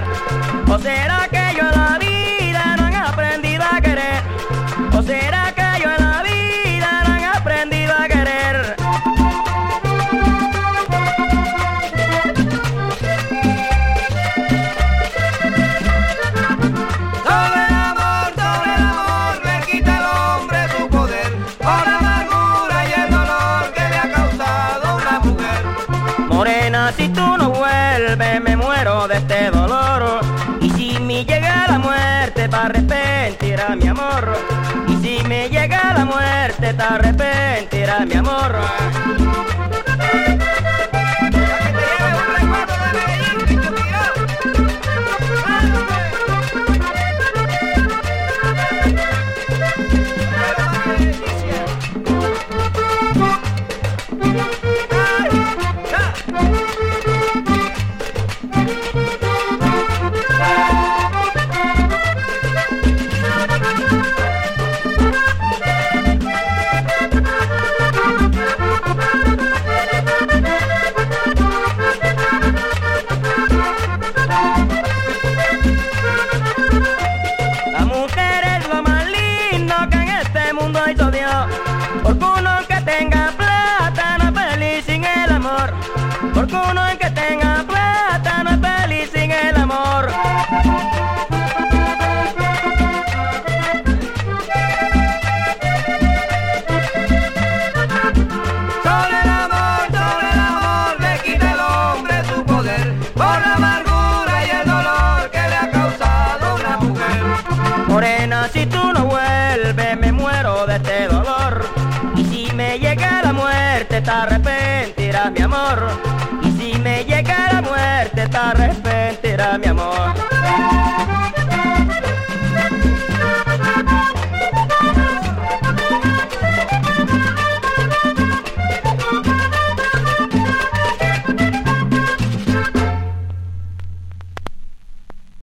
¿O será que yo en la vida no han aprendido a querer? ¿O será que yo en la vida no han aprendido a querer? Sobre el amor, sobre el amor, le quita al hombre su poder. Por la amargura y el dolor que le ha causado una mujer. Morena, si tú no vuelves, me de este dolor. Y si me llega la muerte, te arrepentirá mi amor. Y si me llega la muerte, te arrepentirá mi amor. Te arrepentirás, mi amor.